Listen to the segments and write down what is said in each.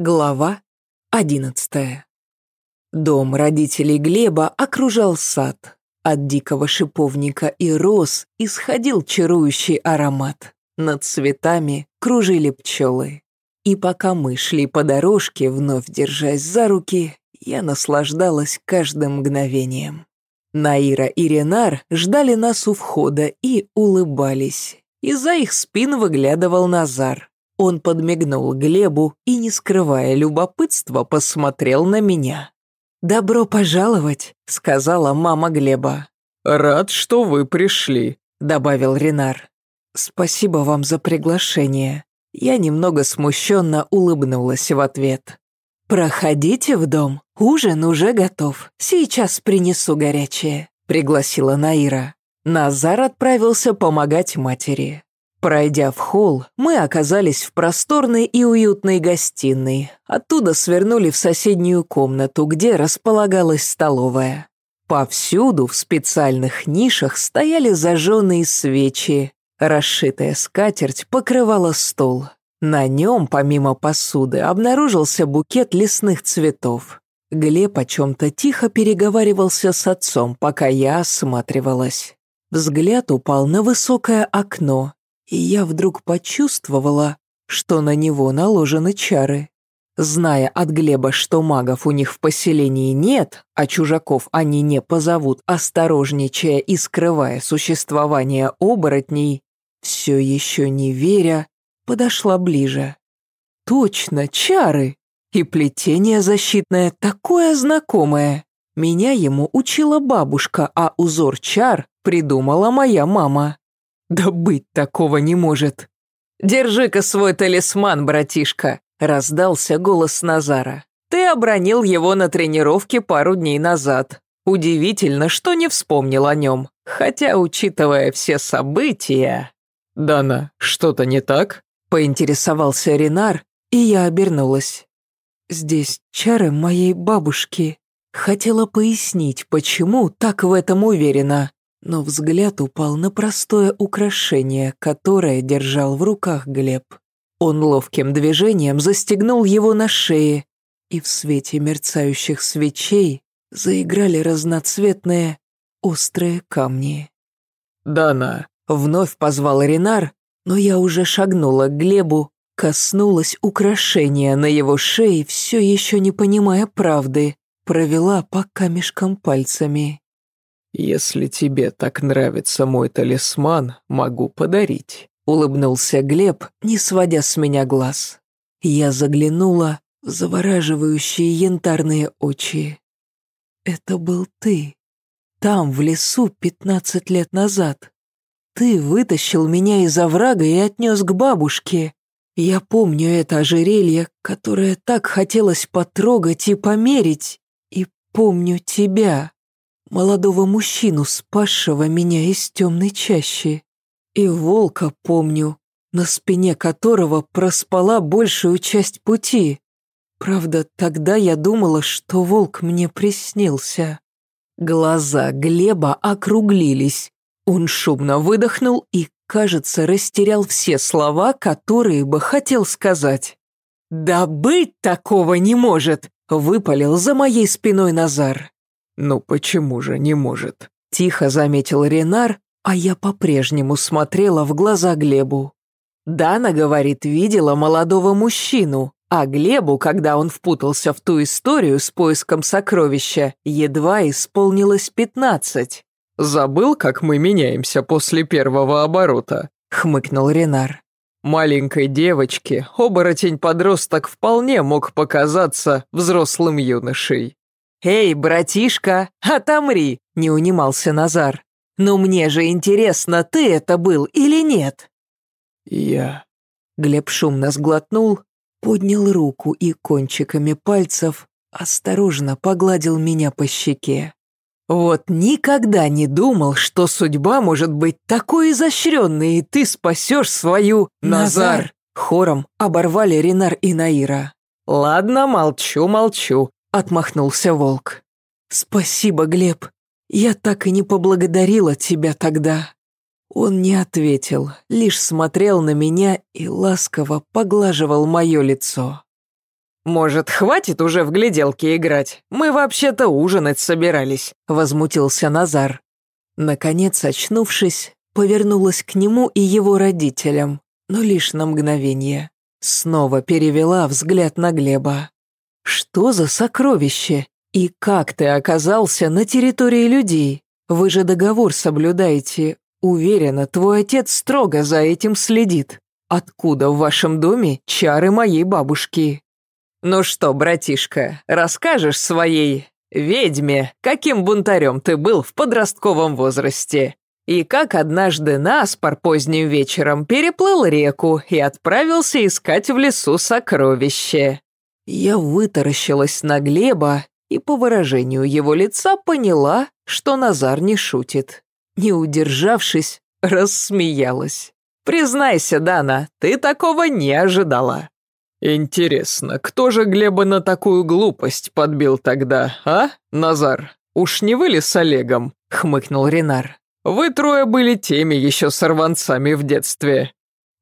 Глава одиннадцатая. Дом родителей Глеба окружал сад. От дикого шиповника и роз исходил чарующий аромат. Над цветами кружили пчелы. И пока мы шли по дорожке, вновь держась за руки, я наслаждалась каждым мгновением. Наира и Ренар ждали нас у входа и улыбались. Из-за их спин выглядывал Назар. Он подмигнул Глебу и, не скрывая любопытства, посмотрел на меня. «Добро пожаловать», — сказала мама Глеба. «Рад, что вы пришли», — добавил Ренар. «Спасибо вам за приглашение». Я немного смущенно улыбнулась в ответ. «Проходите в дом, ужин уже готов. Сейчас принесу горячее», — пригласила Наира. Назар отправился помогать матери. Пройдя в холл, мы оказались в просторной и уютной гостиной. Оттуда свернули в соседнюю комнату, где располагалась столовая. Повсюду в специальных нишах стояли зажженные свечи. Расшитая скатерть покрывала стол. На нем, помимо посуды, обнаружился букет лесных цветов. Глеб о чем-то тихо переговаривался с отцом, пока я осматривалась. Взгляд упал на высокое окно, и я вдруг почувствовала, что на него наложены чары. Зная от Глеба, что магов у них в поселении нет, а чужаков они не позовут, осторожничая и скрывая существование оборотней, все еще не веря, подошла ближе. Точно, чары! И плетение защитное такое знакомое. Меня ему учила бабушка, а узор чар придумала моя мама. Да быть такого не может. «Держи-ка свой талисман, братишка», — раздался голос Назара. «Ты обронил его на тренировке пару дней назад. Удивительно, что не вспомнил о нем. Хотя, учитывая все события...» «Дана, что-то не так?» — поинтересовался Ренар, и я обернулась. «Здесь чары моей бабушки». Хотела пояснить, почему так в этом уверена но взгляд упал на простое украшение, которое держал в руках Глеб. Он ловким движением застегнул его на шее, и в свете мерцающих свечей заиграли разноцветные острые камни. «Дана!» — вновь позвал Ренар, но я уже шагнула к Глебу, коснулась украшения на его шее, все еще не понимая правды, провела по камешкам пальцами. «Если тебе так нравится мой талисман, могу подарить», — улыбнулся Глеб, не сводя с меня глаз. Я заглянула в завораживающие янтарные очи. «Это был ты. Там, в лесу, пятнадцать лет назад. Ты вытащил меня из оврага и отнес к бабушке. Я помню это ожерелье, которое так хотелось потрогать и померить, и помню тебя» молодого мужчину, спасшего меня из темной чащи. И волка помню, на спине которого проспала большую часть пути. Правда, тогда я думала, что волк мне приснился. Глаза Глеба округлились. Он шумно выдохнул и, кажется, растерял все слова, которые бы хотел сказать. «Да быть такого не может!» — выпалил за моей спиной Назар. «Ну почему же не может?» Тихо заметил Ренар, а я по-прежнему смотрела в глаза Глебу. Дана, говорит, видела молодого мужчину, а Глебу, когда он впутался в ту историю с поиском сокровища, едва исполнилось пятнадцать. «Забыл, как мы меняемся после первого оборота?» — хмыкнул Ренар. «Маленькой девочке оборотень-подросток вполне мог показаться взрослым юношей». «Эй, братишка, отомри!» — не унимался Назар. «Ну мне же интересно, ты это был или нет?» «Я...» Глеб шумно сглотнул, поднял руку и кончиками пальцев осторожно погладил меня по щеке. «Вот никогда не думал, что судьба может быть такой изощренной, и ты спасешь свою...» «Назар!» Хором оборвали Ренар и Наира. «Ладно, молчу, молчу. — отмахнулся волк. «Спасибо, Глеб. Я так и не поблагодарила тебя тогда». Он не ответил, лишь смотрел на меня и ласково поглаживал мое лицо. «Может, хватит уже в гляделки играть? Мы вообще-то ужинать собирались», — возмутился Назар. Наконец, очнувшись, повернулась к нему и его родителям, но лишь на мгновение. Снова перевела взгляд на Глеба. «Что за сокровище? И как ты оказался на территории людей? Вы же договор соблюдаете. Уверена, твой отец строго за этим следит. Откуда в вашем доме чары моей бабушки?» «Ну что, братишка, расскажешь своей ведьме, каким бунтарем ты был в подростковом возрасте, и как однажды наспор поздним вечером переплыл реку и отправился искать в лесу сокровище». Я вытаращилась на Глеба и по выражению его лица поняла, что Назар не шутит. Не удержавшись, рассмеялась. «Признайся, Дана, ты такого не ожидала». «Интересно, кто же Глеба на такую глупость подбил тогда, а, Назар? Уж не вы ли с Олегом?» — хмыкнул Ренар. «Вы трое были теми еще сорванцами в детстве».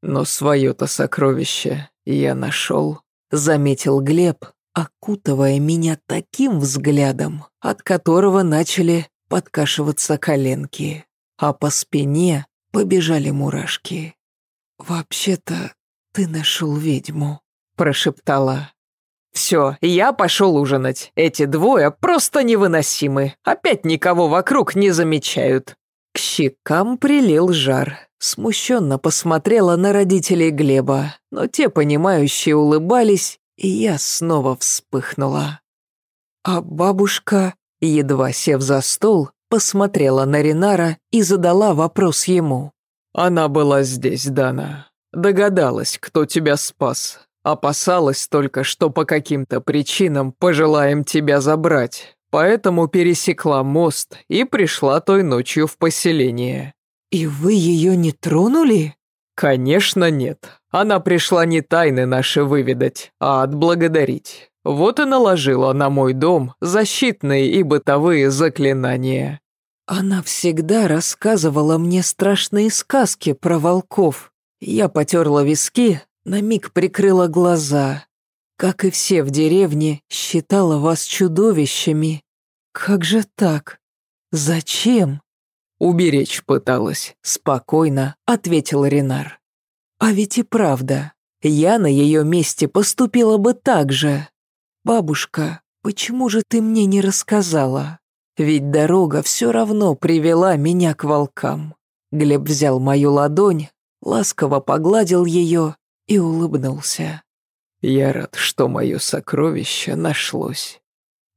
«Но свое-то сокровище я нашел», — заметил Глеб, окутывая меня таким взглядом, от которого начали подкашиваться коленки, а по спине побежали мурашки. «Вообще-то ты нашел ведьму», прошептала. «Все, я пошел ужинать. Эти двое просто невыносимы. Опять никого вокруг не замечают». К щекам прилил жар. Смущенно посмотрела на родителей Глеба, но те, понимающие, улыбались, и я снова вспыхнула. А бабушка, едва сев за стол, посмотрела на Ринара и задала вопрос ему. «Она была здесь, Дана. Догадалась, кто тебя спас. Опасалась только, что по каким-то причинам пожелаем тебя забрать, поэтому пересекла мост и пришла той ночью в поселение». «И вы ее не тронули?» «Конечно нет. Она пришла не тайны наши выведать, а отблагодарить. Вот и наложила на мой дом защитные и бытовые заклинания». «Она всегда рассказывала мне страшные сказки про волков. Я потерла виски, на миг прикрыла глаза. Как и все в деревне, считала вас чудовищами. Как же так? Зачем? Уберечь пыталась, спокойно ответил Ренар. А ведь и правда, я на ее месте поступила бы так же. Бабушка, почему же ты мне не рассказала? Ведь дорога все равно привела меня к волкам. Глеб взял мою ладонь, ласково погладил ее и улыбнулся. «Я рад, что мое сокровище нашлось».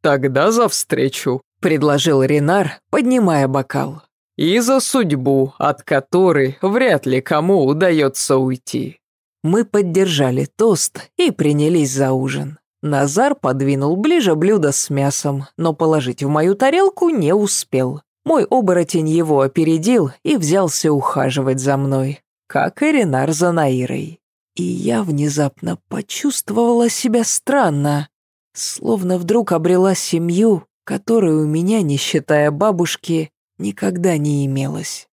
«Тогда за встречу», — предложил Ренар, поднимая бокал. «И за судьбу, от которой вряд ли кому удается уйти». Мы поддержали тост и принялись за ужин. Назар подвинул ближе блюдо с мясом, но положить в мою тарелку не успел. Мой оборотень его опередил и взялся ухаживать за мной, как и Ренар за Наирой. И я внезапно почувствовала себя странно, словно вдруг обрела семью, которой у меня, не считая бабушки, никогда не имелось.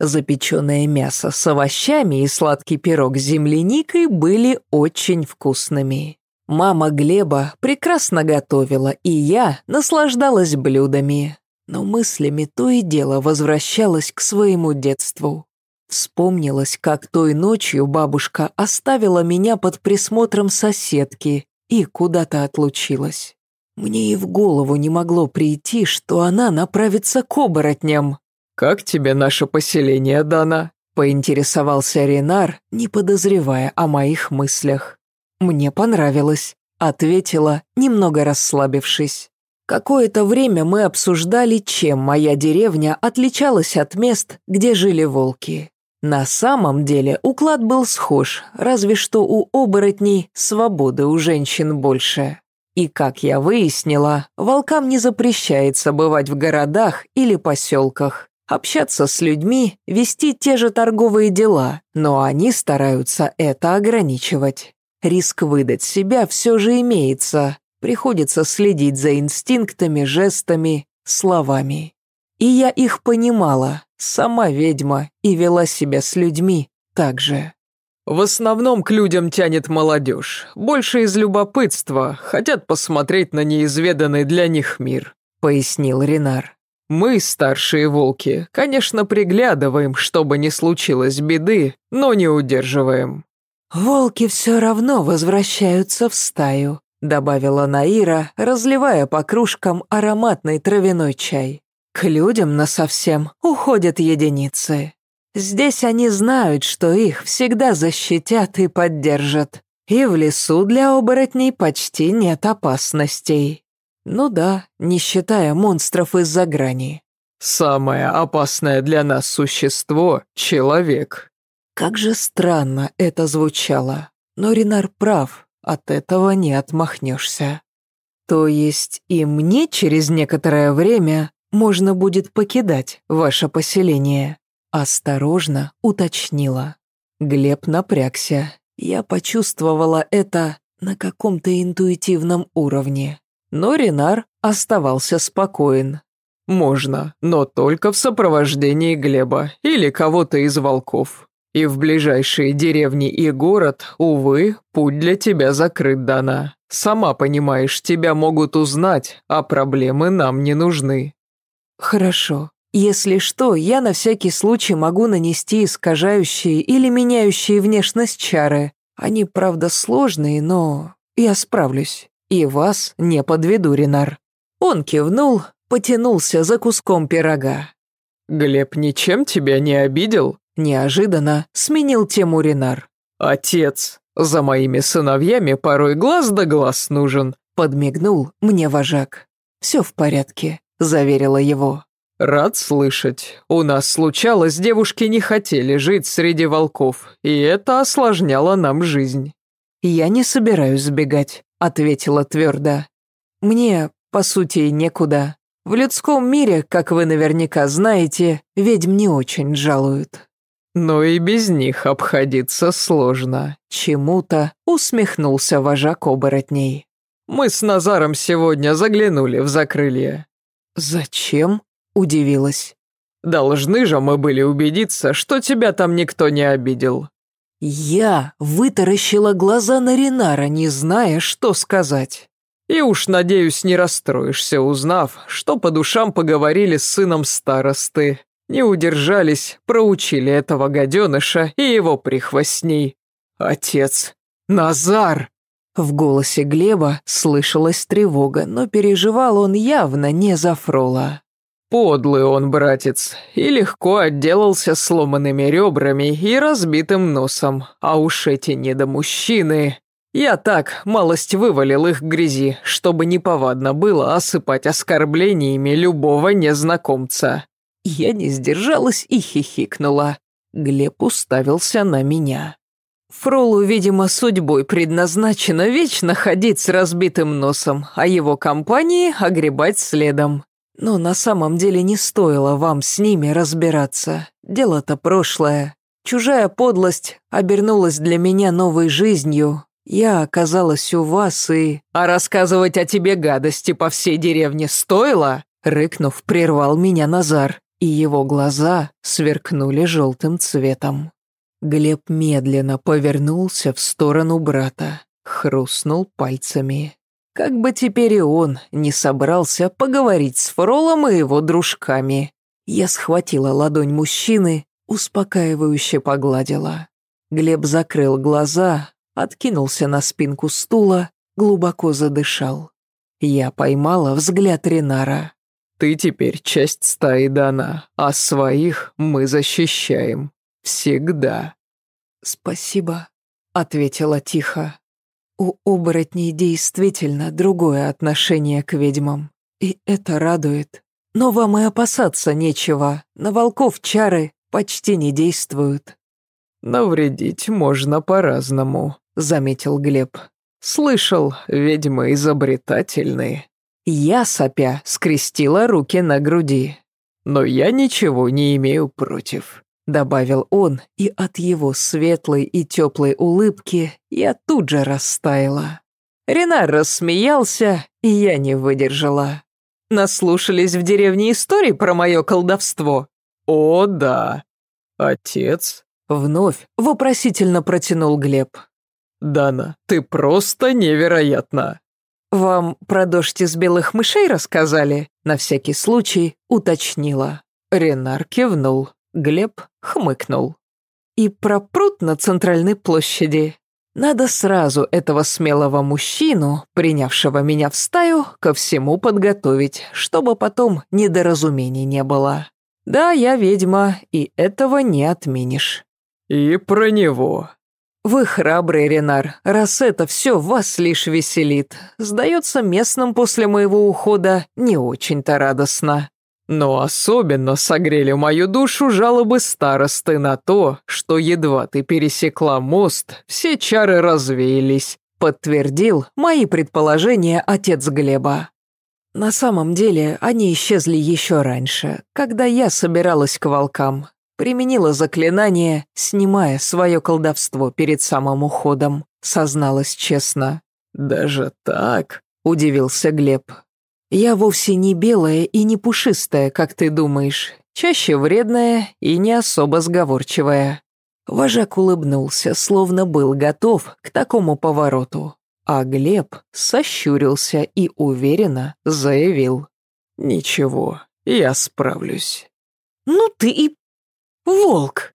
Запеченное мясо с овощами и сладкий пирог с земляникой были очень вкусными. Мама Глеба прекрасно готовила, и я наслаждалась блюдами, но мыслями то и дело возвращалась к своему детству. Вспомнилось, как той ночью бабушка оставила меня под присмотром соседки и куда-то отлучилась. Мне и в голову не могло прийти, что она направится к оборотням. «Как тебе наше поселение, Дана?» – поинтересовался Ренар, не подозревая о моих мыслях. «Мне понравилось», – ответила, немного расслабившись. Какое-то время мы обсуждали, чем моя деревня отличалась от мест, где жили волки. На самом деле уклад был схож, разве что у оборотней свободы у женщин больше. И, как я выяснила, волкам не запрещается бывать в городах или поселках, общаться с людьми, вести те же торговые дела, но они стараются это ограничивать. Риск выдать себя все же имеется, приходится следить за инстинктами, жестами, словами. И я их понимала, сама ведьма, и вела себя с людьми так же. В основном к людям тянет молодежь. Больше из любопытства, хотят посмотреть на неизведанный для них мир», — пояснил Ренар. «Мы, старшие волки, конечно, приглядываем, чтобы не случилось беды, но не удерживаем». «Волки все равно возвращаются в стаю», — добавила Наира, разливая по кружкам ароматный травяной чай. «К людям насовсем уходят единицы». Здесь они знают, что их всегда защитят и поддержат. И в лесу для оборотней почти нет опасностей. Ну да, не считая монстров из-за грани. «Самое опасное для нас существо — человек». Как же странно это звучало. Но Ренар прав, от этого не отмахнешься. То есть и мне через некоторое время можно будет покидать ваше поселение. Осторожно уточнила. Глеб напрягся. Я почувствовала это на каком-то интуитивном уровне. Но Ренар оставался спокоен. «Можно, но только в сопровождении Глеба или кого-то из волков. И в ближайшие деревни и город, увы, путь для тебя закрыт, Дана. Сама понимаешь, тебя могут узнать, а проблемы нам не нужны». «Хорошо», если что, я на всякий случай могу нанести искажающие или меняющие внешность чары. Они, правда, сложные, но я справлюсь. И вас не подведу, Ренар». Он кивнул, потянулся за куском пирога. «Глеб ничем тебя не обидел?» Неожиданно сменил тему Ренар. «Отец, за моими сыновьями порой глаз да глаз нужен», подмигнул мне вожак. «Все в порядке», — заверила его. «Рад слышать. У нас случалось, девушки не хотели жить среди волков, и это осложняло нам жизнь». «Я не собираюсь сбегать», — ответила твердо. «Мне, по сути, некуда. В людском мире, как вы наверняка знаете, ведьм не очень жалуют». «Но и без них обходиться сложно», — чему-то усмехнулся вожак оборотней. «Мы с Назаром сегодня заглянули в закрылье». «Зачем?» Удивилась. «Должны же мы были убедиться, что тебя там никто не обидел». Я вытаращила глаза на Ринара, не зная, что сказать. «И уж, надеюсь, не расстроишься, узнав, что по душам поговорили с сыном старосты. Не удержались, проучили этого гаденыша и его прихвостней. Отец, Назар!» В голосе Глеба слышалась тревога, но переживал он явно не за Фрола. Подлый он, братец, и легко отделался сломанными ребрами и разбитым носом, а уж эти недомужчины... Я так, малость вывалил их грязи, чтобы неповадно было осыпать оскорблениями любого незнакомца. Я не сдержалась и хихикнула. Глеб уставился на меня. Фролу, видимо, судьбой предназначено вечно ходить с разбитым носом, а его компании огребать следом. Но на самом деле не стоило вам с ними разбираться. Дело-то прошлое. Чужая подлость обернулась для меня новой жизнью. Я оказалась у вас и... А рассказывать о тебе гадости по всей деревне стоило? Рыкнув, прервал меня Назар, и его глаза сверкнули желтым цветом. Глеб медленно повернулся в сторону брата, хрустнул пальцами. Как бы теперь и он не собрался поговорить с Фролом и его дружками. Я схватила ладонь мужчины, успокаивающе погладила. Глеб закрыл глаза, откинулся на спинку стула, глубоко задышал. Я поймала взгляд Ренара. «Ты теперь часть стаи Дана, а своих мы защищаем. Всегда». «Спасибо», — ответила тихо. У оборотней действительно другое отношение к ведьмам. И это радует. Но вам и опасаться нечего. На волков чары почти не действуют. «Навредить можно по-разному», — заметил Глеб. «Слышал, ведьмы изобретательные». Я, сопя, скрестила руки на груди. «Но я ничего не имею против добавил он, и от его светлой и теплой улыбки я тут же растаяла. Ренар рассмеялся, и я не выдержала. Наслушались в деревне истории про мое колдовство? О, да. Отец, Вновь вопросительно протянул Глеб. «Дана, ты просто невероятна!» «Вам про дождь из белых мышей рассказали?» На всякий случай уточнила. Ренар кивнул, Глеб хмыкнул. «И про пруд на центральной площади. Надо сразу этого смелого мужчину, принявшего меня в стаю, ко всему подготовить, чтобы потом недоразумений не было. Да, я ведьма, и этого не отменишь». «И про него», «Вы храбрый, Ренар, раз это все вас лишь веселит. Сдается местным после моего ухода не очень-то радостно». Но особенно согрели мою душу жалобы старосты на то, что едва ты пересекла мост, все чары развеялись, подтвердил мои предположения отец Глеба. На самом деле они исчезли еще раньше, когда я собиралась к волкам. Применила заклинание, снимая свое колдовство перед самым уходом, созналась честно. «Даже так?» – удивился Глеб. «Я вовсе не белая и не пушистая, как ты думаешь, чаще вредная и не особо сговорчивая». Вожак улыбнулся, словно был готов к такому повороту, а Глеб сощурился и уверенно заявил. «Ничего, я справлюсь». «Ну ты и «Волк!»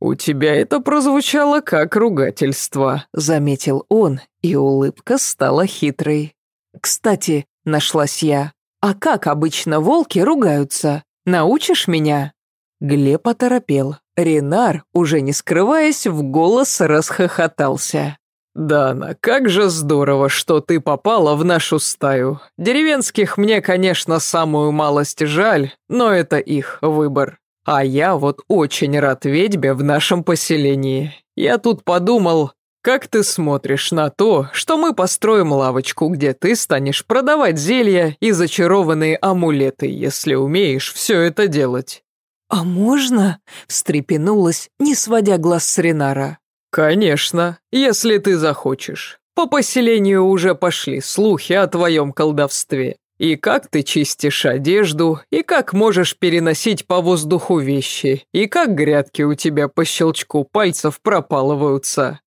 «У тебя это прозвучало как ругательство», — заметил он, и улыбка стала хитрой. «Кстати», — нашлась я, «а как обычно волки ругаются? Научишь меня?» Глеб оторопел. Ренар, уже не скрываясь, в голос расхохотался. «Дана, как же здорово, что ты попала в нашу стаю. Деревенских мне, конечно, самую малость жаль, но это их выбор. А я вот очень рад ведьбе в нашем поселении. Я тут подумал, как ты смотришь на то, что мы построим лавочку, где ты станешь продавать зелья и зачарованные амулеты, если умеешь все это делать?» «А можно?» – встрепенулась, не сводя глаз с Ренара. «Конечно, если ты захочешь. По поселению уже пошли слухи о твоем колдовстве. И как ты чистишь одежду, и как можешь переносить по воздуху вещи, и как грядки у тебя по щелчку пальцев пропалываются.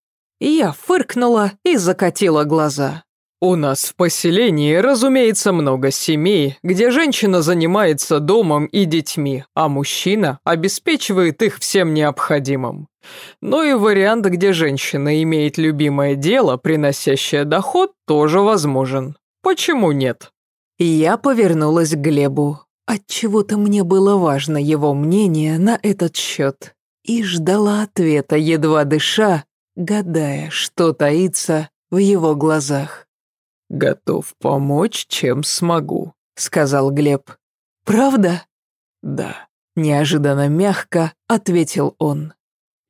Я фыркнула и закатила глаза. У нас в поселении, разумеется, много семей, где женщина занимается домом и детьми, а мужчина обеспечивает их всем необходимым. Но и вариант, где женщина имеет любимое дело, приносящее доход, тоже возможен. Почему нет? Я повернулась к Глебу. Отчего-то мне было важно его мнение на этот счет. И ждала ответа, едва дыша, гадая, что таится в его глазах. «Готов помочь, чем смогу», — сказал Глеб. «Правда?» «Да», — неожиданно мягко ответил он.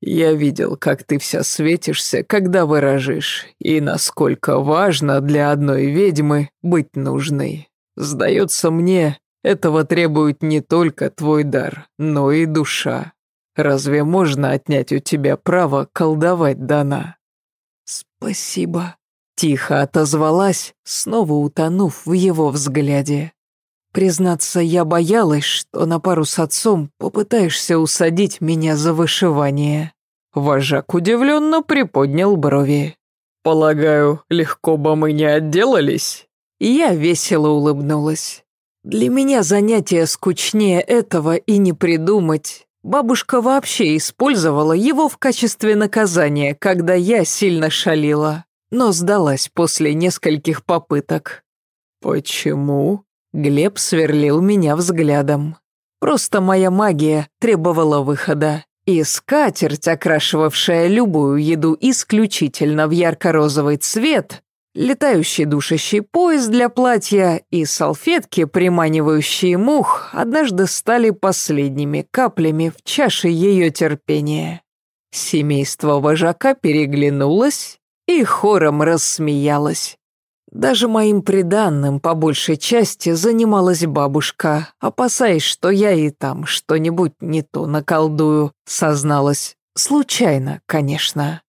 «Я видел, как ты вся светишься, когда выражишь, и насколько важно для одной ведьмы быть нужной. Сдается мне, этого требует не только твой дар, но и душа. Разве можно отнять у тебя право колдовать, Дана?» «Спасибо», — тихо отозвалась, снова утонув в его взгляде. Признаться, я боялась, что на пару с отцом попытаешься усадить меня за вышивание. Вожак удивленно приподнял брови. «Полагаю, легко бы мы не отделались?» Я весело улыбнулась. Для меня занятие скучнее этого и не придумать. Бабушка вообще использовала его в качестве наказания, когда я сильно шалила, но сдалась после нескольких попыток. «Почему?» Глеб сверлил меня взглядом. Просто моя магия требовала выхода. И скатерть, окрашивавшая любую еду исключительно в ярко-розовый цвет, Летающий душащий пояс для платья и салфетки, приманивающие мух, однажды стали последними каплями в чаше ее терпения. Семейство вожака переглянулось и хором рассмеялось. Даже моим приданным по большей части занималась бабушка, опасаясь, что я и там что-нибудь не то наколдую, созналась. Случайно, конечно.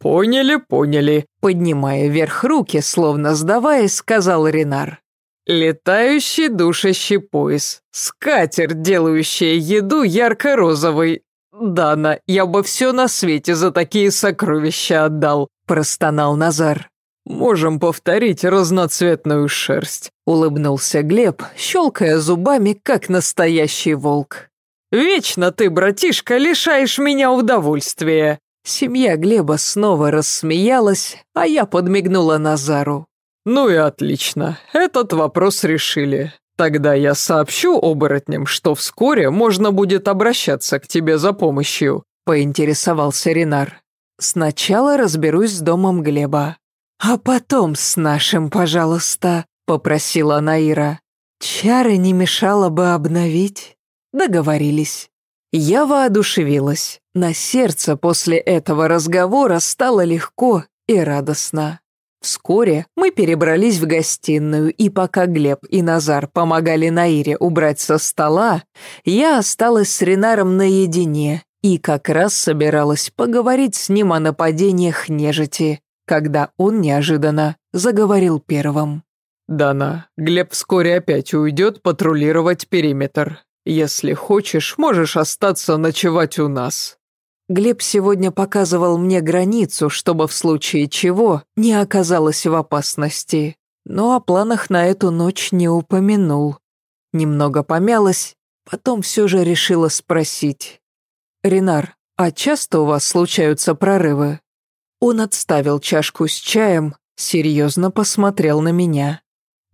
«Поняли, поняли», — поднимая вверх руки, словно сдаваясь, сказал Ренар. «Летающий душащий пояс, скатерть, делающая еду ярко-розовой. Дана, я бы все на свете за такие сокровища отдал», – простонал Назар. «Можем повторить разноцветную шерсть», – улыбнулся Глеб, щелкая зубами, как настоящий волк. «Вечно ты, братишка, лишаешь меня удовольствия!» Семья Глеба снова рассмеялась, а я подмигнула Назару. «Ну и отлично, этот вопрос решили. Тогда я сообщу оборотням, что вскоре можно будет обращаться к тебе за помощью», — поинтересовался Ренар. «Сначала разберусь с домом Глеба». «А потом с нашим, пожалуйста», — попросила Наира. «Чары не мешало бы обновить». Договорились. Я воодушевилась. На сердце после этого разговора стало легко и радостно. Вскоре мы перебрались в гостиную, и пока Глеб и Назар помогали Наире убрать со стола, я осталась с Ренаром наедине и как раз собиралась поговорить с ним о нападениях нежити, когда он неожиданно заговорил первым. «Дана, Глеб вскоре опять уйдет патрулировать периметр. Если хочешь, можешь остаться ночевать у нас. Глеб сегодня показывал мне границу, чтобы в случае чего не оказалась в опасности, но о планах на эту ночь не упомянул. Немного помялась, потом все же решила спросить. «Ренар, а часто у вас случаются прорывы?» Он отставил чашку с чаем, серьезно посмотрел на меня.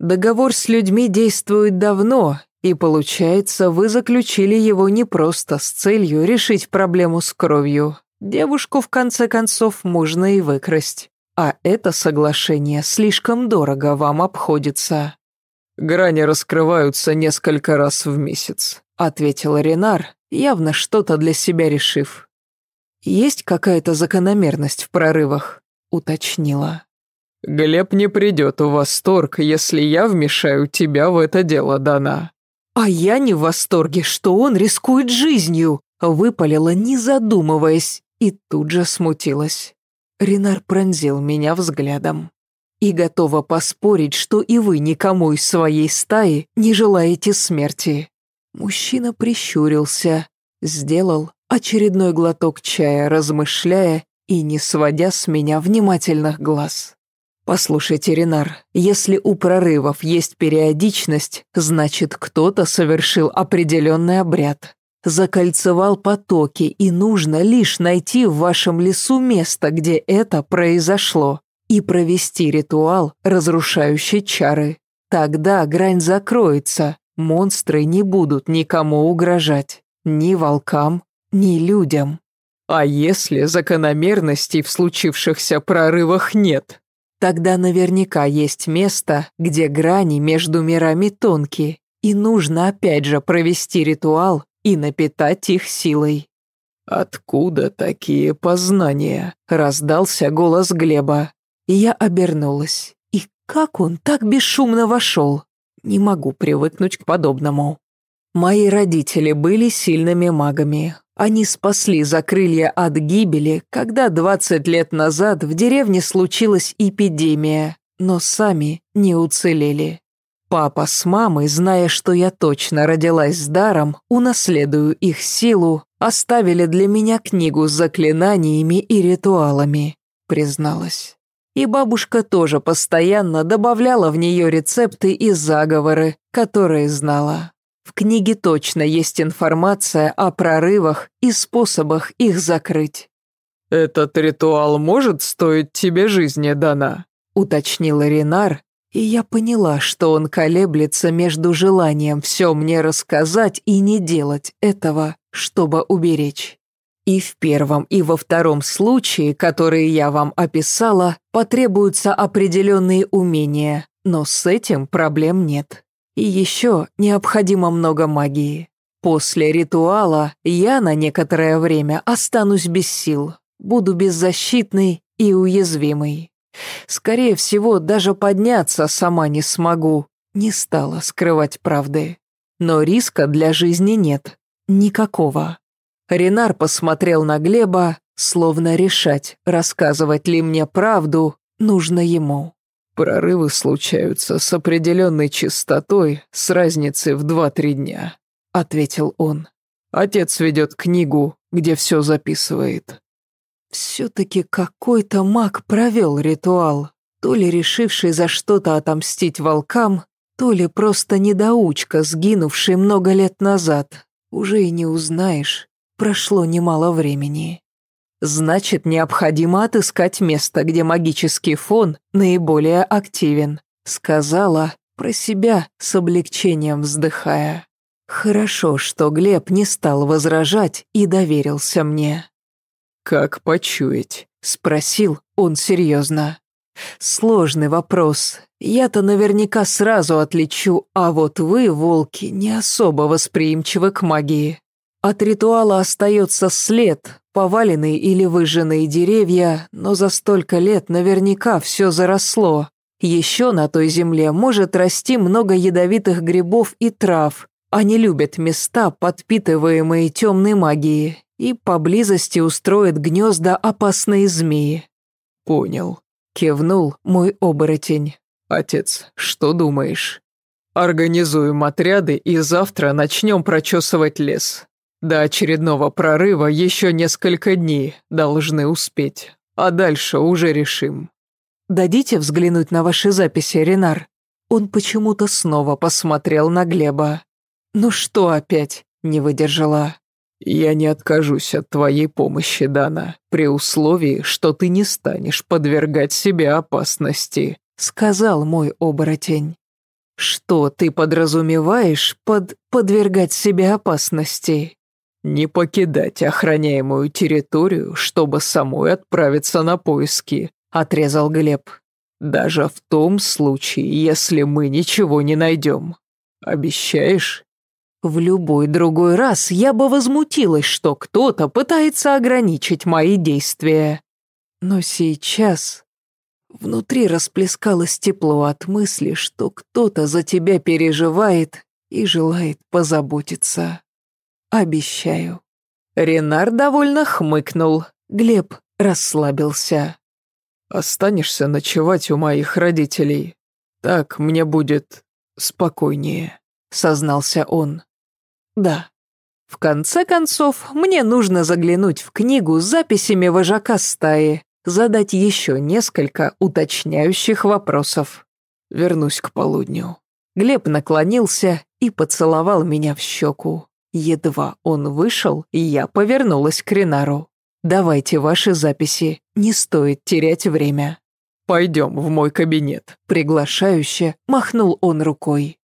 «Договор с людьми действует давно, и получается, вы заключили его не просто с целью решить проблему с кровью. Девушку, в конце концов, можно и выкрасть. А это соглашение слишком дорого вам обходится. «Грани раскрываются несколько раз в месяц», — ответил Ренар, явно что-то для себя решив. «Есть какая-то закономерность в прорывах?» — уточнила. «Глеб не придет в восторг, если я вмешаю тебя в это дело, Дана», «А я не в восторге, что он рискует жизнью», выпалила, не задумываясь, и тут же смутилась. Ренар пронзил меня взглядом. «И готова поспорить, что и вы никому из своей стаи не желаете смерти». Мужчина прищурился, сделал очередной глоток чая, размышляя и не сводя с меня внимательных глаз. «Послушайте, Ренар, если у прорывов есть периодичность, значит, кто-то совершил определенный обряд. Закольцевал потоки, и нужно лишь найти в вашем лесу место, где это произошло, и провести ритуал, разрушающий чары. Тогда грань закроется, монстры не будут никому угрожать, ни волкам, ни людям. А если закономерностей в случившихся прорывах нет?» Тогда наверняка есть место, где грани между мирами тонкие, и нужно опять же провести ритуал и напитать их силой. «Откуда такие познания?» — раздался голос Глеба. Я обернулась. И как он так бесшумно вошел? Не могу привыкнуть к подобному. Мои родители были сильными магами, они спасли закрылья от гибели, когда 20 лет назад в деревне случилась эпидемия, но сами не уцелели. Папа с мамой, зная, что я точно родилась с даром, унаследую их силу, оставили для меня книгу с заклинаниями и ритуалами, призналась. И бабушка тоже постоянно добавляла в нее рецепты и заговоры, которые знала. В книге точно есть информация о прорывах и способах их закрыть. «Этот ритуал может стоить тебе жизни, Дана?» — уточнила Ренар, и я поняла, что он колеблется между желанием все мне рассказать и не делать этого, чтобы уберечь. И в первом, и во втором случае, которые я вам описала, потребуются определенные умения, но с этим проблем нет. И еще необходимо много магии. После ритуала я на некоторое время останусь без сил, буду беззащитной и уязвимой. Скорее всего, даже подняться сама не смогу, не стала скрывать правды. Но риска для жизни нет. Никакого. Ренар посмотрел на Глеба, словно решать, рассказывать ли мне правду нужно ему. Прорывы случаются с определенной частотой, с разницей в два-три дня», — ответил он. «Отец ведет книгу, где все записывает. Все-таки какой-то маг провел ритуал, то ли решивший за что-то отомстить волкам, то ли просто недоучка, сгинувший много лет назад. Уже и не узнаешь, прошло немало времени. Значит, необходимо отыскать место, где магический фон наиболее активен, сказала про себя с облегчением вздыхая. Хорошо, что Глеб не стал возражать и доверился мне. «Как почуять?» — спросил он серьезно. «Сложный вопрос. Я-то наверняка сразу отличу, а вот вы, волки, не особо восприимчивы к магии. От ритуала остается след, поваленные или выжженные деревья, но за столько лет наверняка все заросло. Еще на той земле может расти много ядовитых грибов и трав. Они любят места, подпитываемые темной магией, и поблизости устроят гнезда опасные змеи. «Понял», — кивнул мой оборотень. «Отец, что думаешь?» «Организуем отряды и завтра начнем прочесывать лес. До очередного прорыва еще несколько дней должны успеть, а дальше уже решим». «Дадите взглянуть на ваши записи, Ренар?» Он почему-то снова посмотрел на Глеба. «Ну что опять?» — не выдержала. «Я не откажусь от твоей помощи, Дана, при условии, что ты не станешь подвергать себя опасности», — сказал мой оборотень. «Что ты подразумеваешь под подвергать себе опасности?» «Не покидать охраняемую территорию, чтобы самой отправиться на поиски», — отрезал Глеб. «Даже в том случае, если мы ничего не найдем. Обещаешь?» В любой другой раз я бы возмутилась, что кто-то пытается ограничить мои действия. Но сейчас внутри расплескалось тепло от мысли, что кто-то за тебя переживает и желает позаботиться. Обещаю. Ренар довольно хмыкнул. Глеб расслабился. «Останешься ночевать у моих родителей. Так мне будет спокойнее», — сознался он. Да. В конце концов, мне нужно заглянуть в книгу с записями вожака стаи, задать еще несколько уточняющих вопросов. Вернусь к полудню. Глеб наклонился и поцеловал меня в щеку. Едва он вышел, я повернулась к Ренару. «Давайте ваши записи, не стоит терять время». «Пойдем в мой кабинет», — приглашающе махнул он рукой.